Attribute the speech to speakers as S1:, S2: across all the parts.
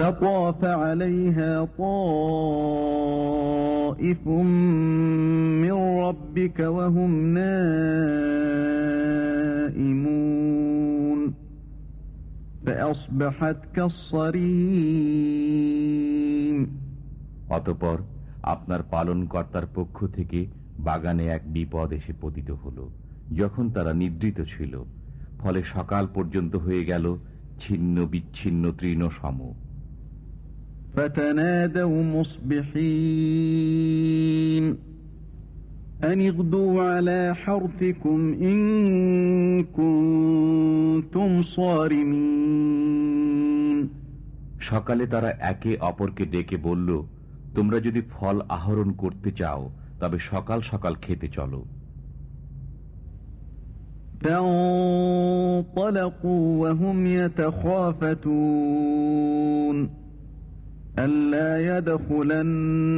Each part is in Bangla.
S1: فطاف عليها طائف من ربك وهم نائمون فأصبحت كالصريم
S2: অতপর আপনার পালনকর্তার পক্ষ থেকে বাগানে এক বিপদ এসে পতিত হল যখন তারা নিদ্রিত ছিল ফলে সকাল পর্যন্ত হয়ে গেল ছিন্ন বিচ্ছিন্ন তৃণ সম
S1: فتنادوا مصبحين أن اغدوا على حرثكم إن كنتم صارمين
S2: সকালে তারা একে অপরকে ডেকে বলল তোমরা যদি ফল আহরণ করতে চাও তবে সকাল সকাল খেতে চলো
S1: فانطلقوا وهم يتخافتون ألا يدخلنها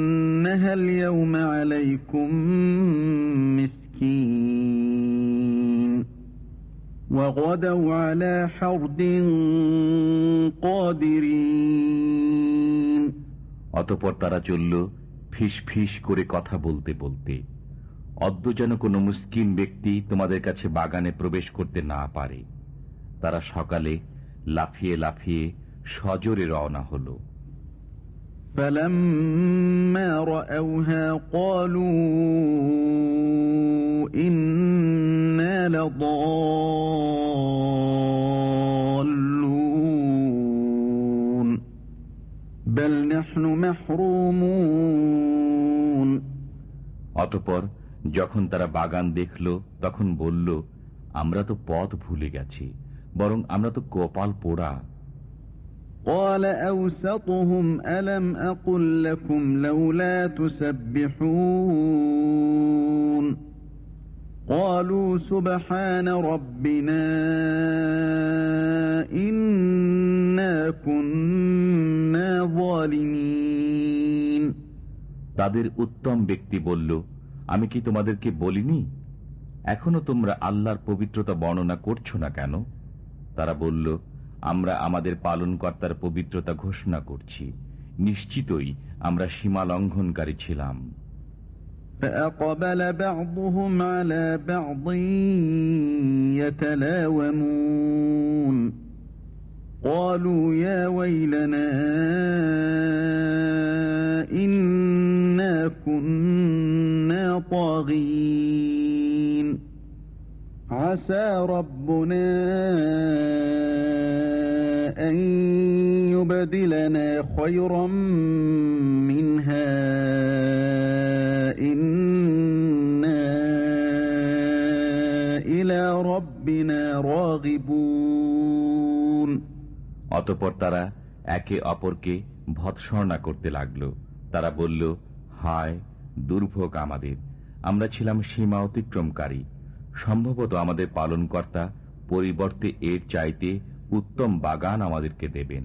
S1: اليوم عليكم مسكين وغدوا على حرد قادرين
S2: অতপর তারা চলল ফিস ফিস করে কথা বলতে বলতে অদ্য যেন কোনো মুসকিন ব্যক্তি তোমাদের কাছে বাগানে প্রবেশ করতে না পারে তারা সকালে লাফিয়ে লাফিয়ে সজোরে রওনা হল
S1: فلما رأوها قالوا إنا لضالون بل نحن محرومون
S2: অতপর যখন তারা বাগান দেখল তখন বলল আমরা তো পথ ভুলে গেছি বরং আমরা তো কপাল পোড়া
S1: قال أوسطهم ألم أقل لكم لولا تسبحون قالوا سبحان ربنا إنا كنا ظالمين
S2: তাদের উত্তম ব্যক্তি বলল আমি কি তোমাদেরকে বলিনি এখনো তোমরা আল্লাহর পবিত্রতা বর্ণনা করছো না কেন তারা বলল আমরা আমাদের পালনকর্তার পবিত্রতা ঘোষণা করছি নিশ্চিতই আমরা সীমা লঙ্ঘনকারী ছিলাম
S1: فأقبل بعضهم على بعض يتلاومون قالوا يا ويلنا إنا كنا طاغين عسى ربنا يبدلنا خيرا منها إنا إلى ربنا راغبون
S2: অতপর তারা একে অপরকে ভৎসর্ণা করতে লাগল তারা বলল হায় দুর্ভোগ আমাদের আমরা ছিলাম সীমা অতিক্রমকারী সম্ভবত আমাদের পালনকর্তা পরিবর্তে এর চাইতে উত্তম বাগান আমাদেরকে দেবেন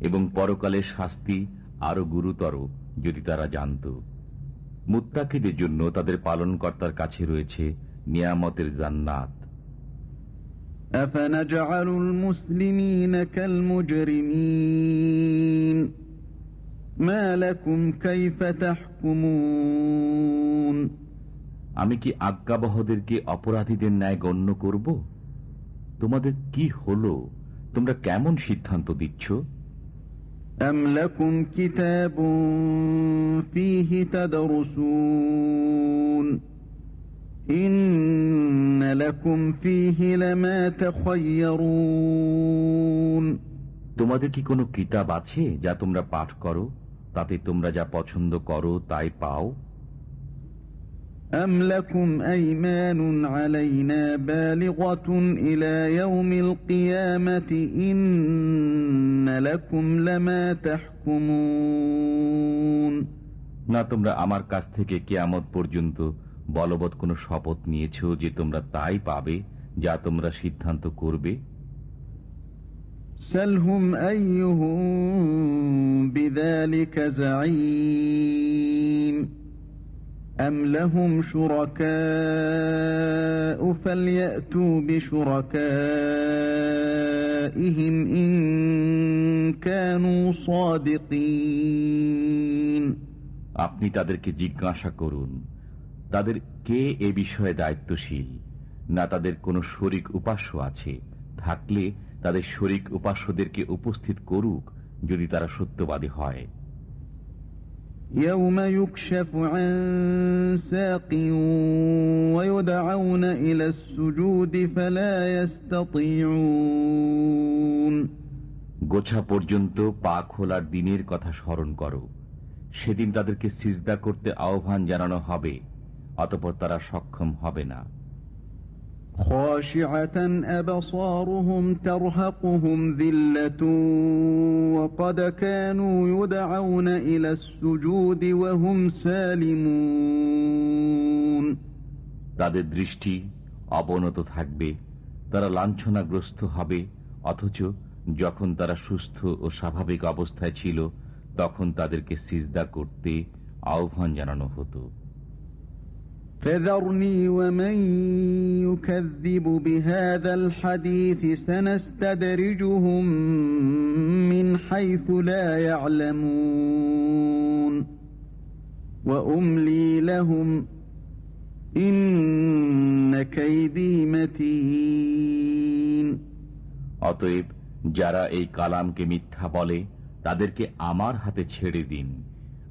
S2: এবং পরকালের শাস্তি আরও গুরুতর যদি তারা জানত। মুত্তাকিদের জন্য তাদের পালনকর্তার কাছে রয়েছে নিয়ামতের জান্নাত। আমি কি আজ্ঞাবহদেরকে অপরাধীদের ন্যায় গণ্য করব? তোমাদের কি হলো? তোমরা কেমন সিদ্ধান্ত দিচ্ছ?
S1: أم لكم كتاب فيه تدرسون إن لكم فيه لما تخيرون
S2: তোমাদের কি কোনো কিতাব আছে যা তোমরা পাঠ করো তাতে তোমরা যা পছন্দ করো তাই পাও
S1: أم لكم أيمان علينا بالغة إلى يوم القيامة إن لكم لما تحكمون
S2: না তোমরা আমার কাছ থেকে কেয়ামত পর্যন্ত বলবৎ কোনো শপথ নিয়েছ যে তোমরা তাই পাবে যা তোমরা সিদ্ধান্ত করবে?
S1: সালহুম أم لهم شركاء فليأتوا بشركائهم إن كانوا صادقين
S2: আপনি তাদেরকে জিজ্ঞাসা করুন তাদের কে এ বিষয়ে দায়িত্বশীল না তাদের কোনো শরিক উপাস্য আছে থাকলে তাদের শরিক উপাস্যদেরকে উপস্থিত করুক যদি তারা সত্যবাদী হয়
S1: يوم يكشف عن ساق ويدعون إلى السجود فلا يستطيعون
S2: গোছা পর্যন্ত পা খোলার দিনের কথা স্মরণ করো সেদিন তাদেরকে সিজদা করতে আহ্বান জানানো হবে অতপর তারা সক্ষম হবে না
S1: خاشعة أبصارهم ترهقهم ذلة وقد كانوا يدعون إلى السجود وهم سالمون
S2: তাদের দৃষ্টি অবনত থাকবে তারা লাঞ্ছনাগ্রস্ত হবে অথচ যখন তারা সুস্থ ও স্বাভাবিক অবস্থায় ছিল তখন তাদেরকে সিজদা করতে আহ্বান জানানো হতো
S1: فذرني ومن يكذب بهذا الحديث سنستدرجهم من حيث لا يعلمون وأملي لهم إن كيدي متين
S2: অতএব যারা এই কালামকে মিথ্যা বলে তাদেরকে আমার হাতে ছেড়ে দিন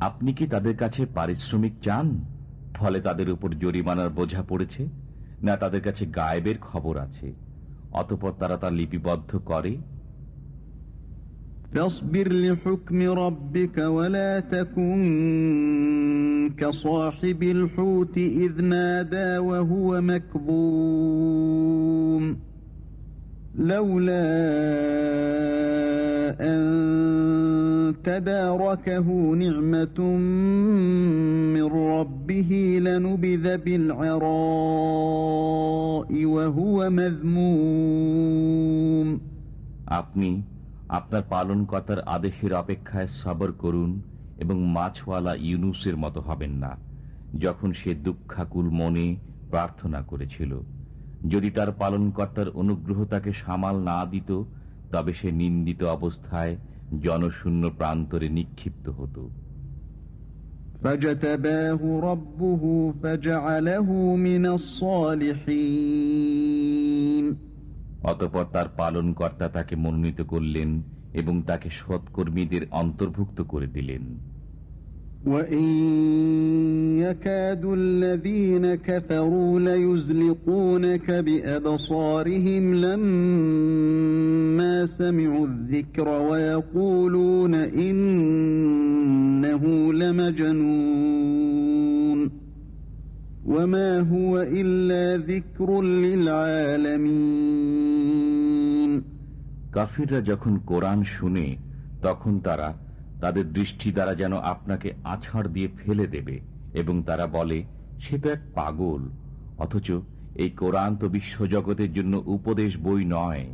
S2: আপনি কি তাদের কাছে পারিশ্রমিক চান ফলে তাদের উপর জরিমানার বোঝা পড়েছে না তাদের কাছে গায়েবের খবর আছে অতপর তারা তা লিপিবদ্ধ করে
S1: فاصبر لحكم ربك ولا تكن كصاحب الحوت إذ نادى وهو مكظوم لولا أن تداركه نعمة من ربه لنبذ بالعراء وهو مذموم
S2: আপনি আপনার পালনকর্তার আদেশের অপেক্ষায় সবর করুন এবং মাছওয়ালা ইউনুসের মতো হবেন না যখন সে দুঃখাকুল মনে প্রার্থনা করেছিল যদি তার পালনকর্তার অনুগ্রহ তাকে সামাল না দিত তবে সে নিন্দিত অবস্থায় জনশূন্য প্রান্তরে নিক্ষিপ্ত হতো। অতপর তার পালন কর্তা তাকে মনোনীত করলেন এবং তাকে সৎকর্মীদের অন্তর্ভুক্ত করে দিলেন।
S1: وإن يكاد الذين كفروا ليزلقونك بأبصارهم لما سمعوا الذكر ويقولون إنه لمجنون وما هو إلا ذكر للعالمين
S2: কাফিররা যখন কোরআন শুনে তখন তারা তাদের দৃষ্টি দ্বারা যেন আপনাকে আছাড় দিয়ে ফেলে দেবে, এবং তারা বলে, সে তো এক পাগল। অথচ এই কোরআন তো বিশ্বজগতের জন্য উপদেশ বই নয়।